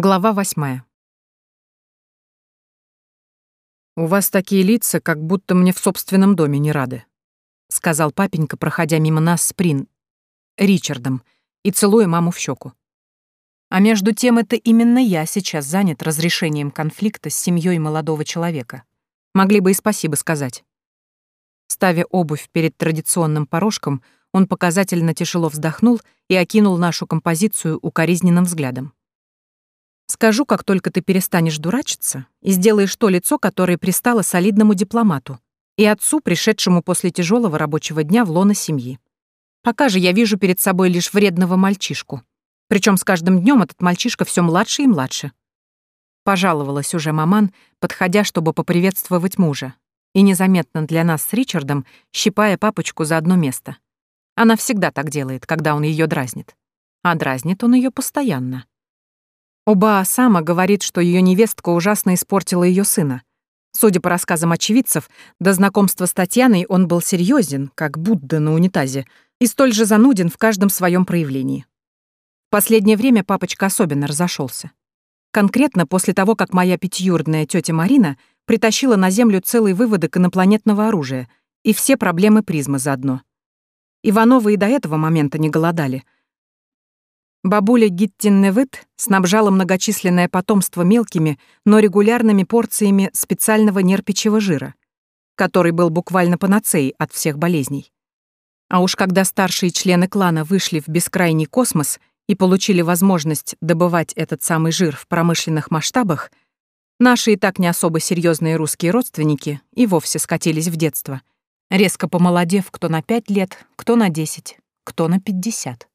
Глава восьмая. «У вас такие лица, как будто мне в собственном доме не рады», — сказал папенька, проходя мимо нас с Прин, Ричардом, и целуя маму в щеку. А между тем это именно я сейчас занят разрешением конфликта с семьей молодого человека. Могли бы и спасибо сказать. Ставя обувь перед традиционным порожком, он показательно тяжело вздохнул и окинул нашу композицию укоризненным взглядом. Скажу, как только ты перестанешь дурачиться и сделаешь то лицо, которое пристало солидному дипломату и отцу, пришедшему после тяжелого рабочего дня в лоно семьи. Пока же я вижу перед собой лишь вредного мальчишку. Причем с каждым днем этот мальчишка все младше и младше. Пожаловалась уже маман, подходя, чтобы поприветствовать мужа, и незаметно для нас с Ричардом, щипая папочку за одно место. Она всегда так делает, когда он ее дразнит. А дразнит он ее постоянно. Оба Сама говорит, что ее невестка ужасно испортила ее сына. Судя по рассказам очевидцев, до знакомства с Татьяной он был серьезен, как Будда на унитазе, и столь же зануден в каждом своем проявлении. В последнее время папочка особенно разошелся. Конкретно после того, как моя пятиюродная тетя Марина притащила на Землю целый выводок инопланетного оружия и все проблемы призмы заодно. Ивановы и до этого момента не голодали — Бабуля Гиттин Невыт снабжала многочисленное потомство мелкими, но регулярными порциями специального нерпичьего жира, который был буквально панацеей от всех болезней. А уж когда старшие члены клана вышли в бескрайний космос и получили возможность добывать этот самый жир в промышленных масштабах, наши и так не особо серьезные русские родственники и вовсе скатились в детство, резко помолодев кто на 5 лет, кто на 10, кто на 50.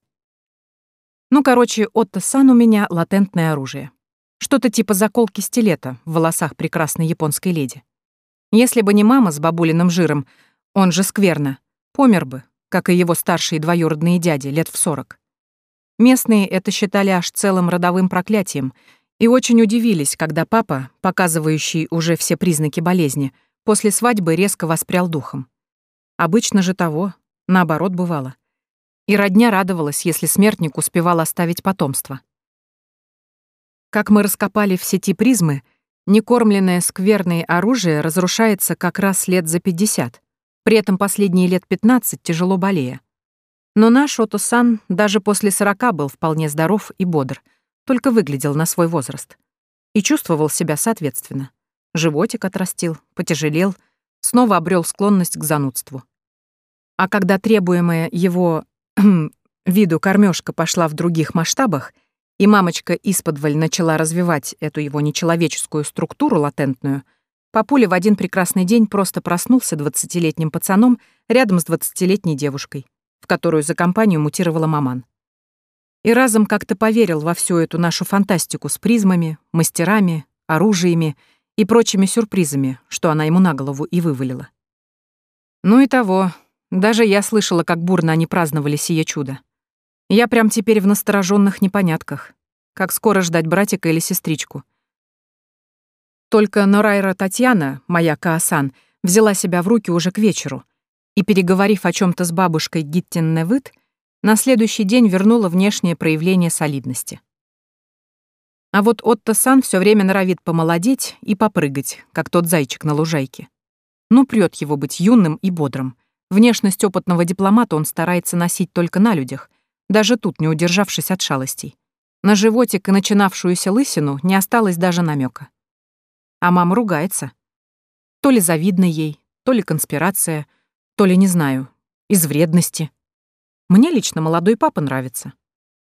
Ну, короче, Отто Сан у меня латентное оружие. Что-то типа заколки стилета в волосах прекрасной японской леди. Если бы не мама с бабулиным жиром, он же скверно, помер бы, как и его старшие двоюродные дяди лет в сорок. Местные это считали аж целым родовым проклятием и очень удивились, когда папа, показывающий уже все признаки болезни, после свадьбы резко воспрял духом. Обычно же того, наоборот, бывало и родня радовалась, если смертник успевал оставить потомство. Как мы раскопали в сети призмы, некормленное скверное оружие разрушается как раз лет за 50, при этом последние лет 15 тяжело болея. Но наш Отусан даже после 40 был вполне здоров и бодр, только выглядел на свой возраст. И чувствовал себя соответственно. Животик отрастил, потяжелел, снова обрел склонность к занудству. А когда требуемое его Виду кормежка пошла в других масштабах, и мамочка исподволь начала развивать эту его нечеловеческую структуру латентную, Папуля в один прекрасный день просто проснулся двадцатилетним пацаном рядом с двадцатилетней девушкой, в которую за компанию мутировала маман. И разом как-то поверил во всю эту нашу фантастику с призмами, мастерами, оружиями и прочими сюрпризами, что она ему на голову и вывалила. Ну и того, даже я слышала, как бурно они праздновали сие чудо. Я прям теперь в настороженных непонятках. Как скоро ждать братика или сестричку. Только Норайра Татьяна, моя Каасан, взяла себя в руки уже к вечеру и, переговорив о чем то с бабушкой Гиттин Невыт, на следующий день вернула внешнее проявление солидности. А вот Отто-сан все время норовит помолодеть и попрыгать, как тот зайчик на лужайке. Ну, прет его быть юным и бодрым. Внешность опытного дипломата он старается носить только на людях, даже тут не удержавшись от шалостей. На животик и начинавшуюся лысину не осталось даже намека. А мама ругается. То ли завидно ей, то ли конспирация, то ли, не знаю, из вредности. Мне лично молодой папа нравится.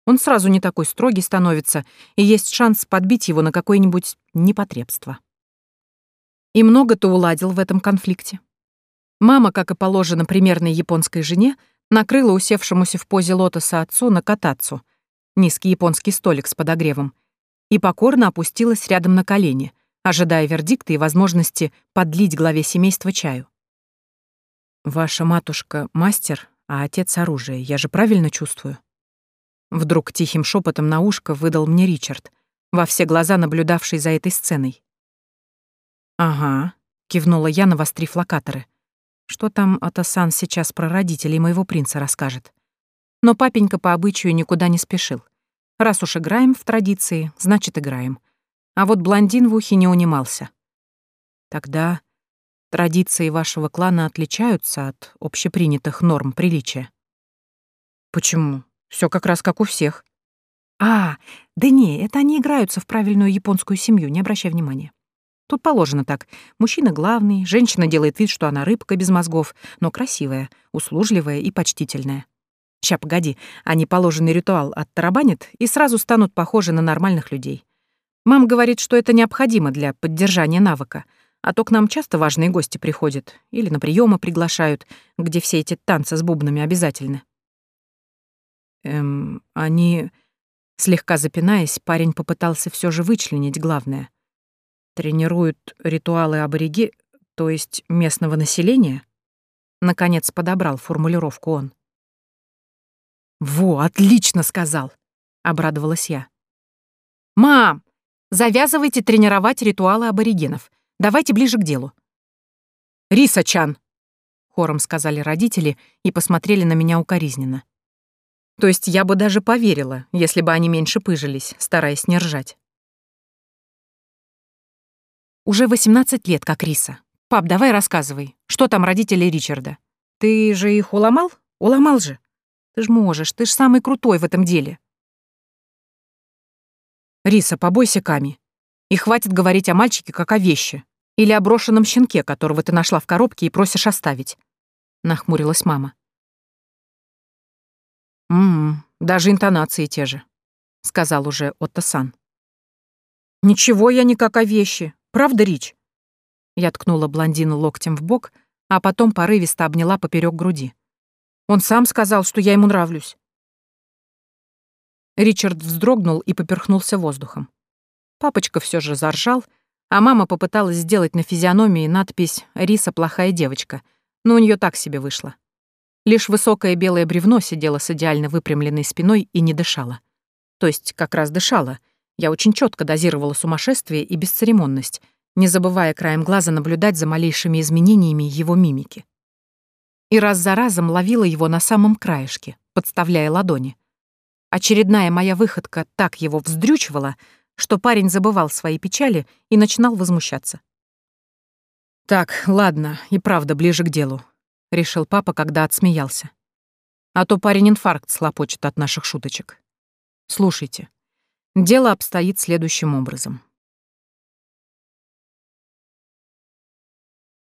Он сразу не такой строгий становится, и есть шанс подбить его на какое-нибудь непотребство. И много ты уладил в этом конфликте. Мама, как и положено примерной японской жене, накрыла усевшемуся в позе лотоса отцу на катацу, низкий японский столик с подогревом, и покорно опустилась рядом на колени, ожидая вердикта и возможности подлить главе семейства чаю. «Ваша матушка — мастер, а отец — оружие, я же правильно чувствую?» Вдруг тихим шепотом на ушко выдал мне Ричард, во все глаза наблюдавший за этой сценой. «Ага», — кивнула я, навострив локаторы. Что там Атасан сейчас про родителей моего принца расскажет? Но папенька по обычаю никуда не спешил. Раз уж играем в традиции, значит, играем. А вот блондин в ухе не унимался. Тогда традиции вашего клана отличаются от общепринятых норм приличия. Почему? Все как раз как у всех. А, да не, это они играются в правильную японскую семью, не обращай внимания. Тут положено так. Мужчина главный, женщина делает вид, что она рыбка без мозгов, но красивая, услужливая и почтительная. Ща, погоди, они положенный ритуал оттарабанят и сразу станут похожи на нормальных людей. Мам говорит, что это необходимо для поддержания навыка. А то к нам часто важные гости приходят или на приемы приглашают, где все эти танцы с бубнами обязательны. Эм, они... Слегка запинаясь, парень попытался все же вычленить главное тренируют ритуалы абориги, то есть местного населения? Наконец подобрал формулировку он. «Во, отлично сказал!» — обрадовалась я. «Мам, завязывайте тренировать ритуалы аборигенов. Давайте ближе к делу». «Риса-чан!» — хором сказали родители и посмотрели на меня укоризненно. То есть я бы даже поверила, если бы они меньше пыжились, стараясь не ржать. Уже 18 лет, как Риса. Пап, давай рассказывай, что там родители Ричарда? Ты же их уломал? Уломал же. Ты ж можешь, ты ж самый крутой в этом деле. Риса, побойся Ками. И хватит говорить о мальчике как о вещи. Или о брошенном щенке, которого ты нашла в коробке и просишь оставить. Нахмурилась мама. «М-м, даже интонации те же», — сказал уже Отто-сан. «Ничего я не как о вещи. Правда, Рич?» Я ткнула блондина локтем в бок, а потом порывисто обняла поперек груди. «Он сам сказал, что я ему нравлюсь». Ричард вздрогнул и поперхнулся воздухом. Папочка все же заржал, а мама попыталась сделать на физиономии надпись «Риса плохая девочка», но у нее так себе вышло. Лишь высокое белое бревно сидело с идеально выпрямленной спиной и не дышало. То есть как раз дышало — я очень четко дозировала сумасшествие и бесцеремонность, не забывая краем глаза наблюдать за малейшими изменениями его мимики. И раз за разом ловила его на самом краешке, подставляя ладони. Очередная моя выходка так его вздрючивала, что парень забывал свои печали и начинал возмущаться. «Так, ладно, и правда ближе к делу», — решил папа, когда отсмеялся. «А то парень инфаркт слопочет от наших шуточек. Слушайте, Дело обстоит следующим образом.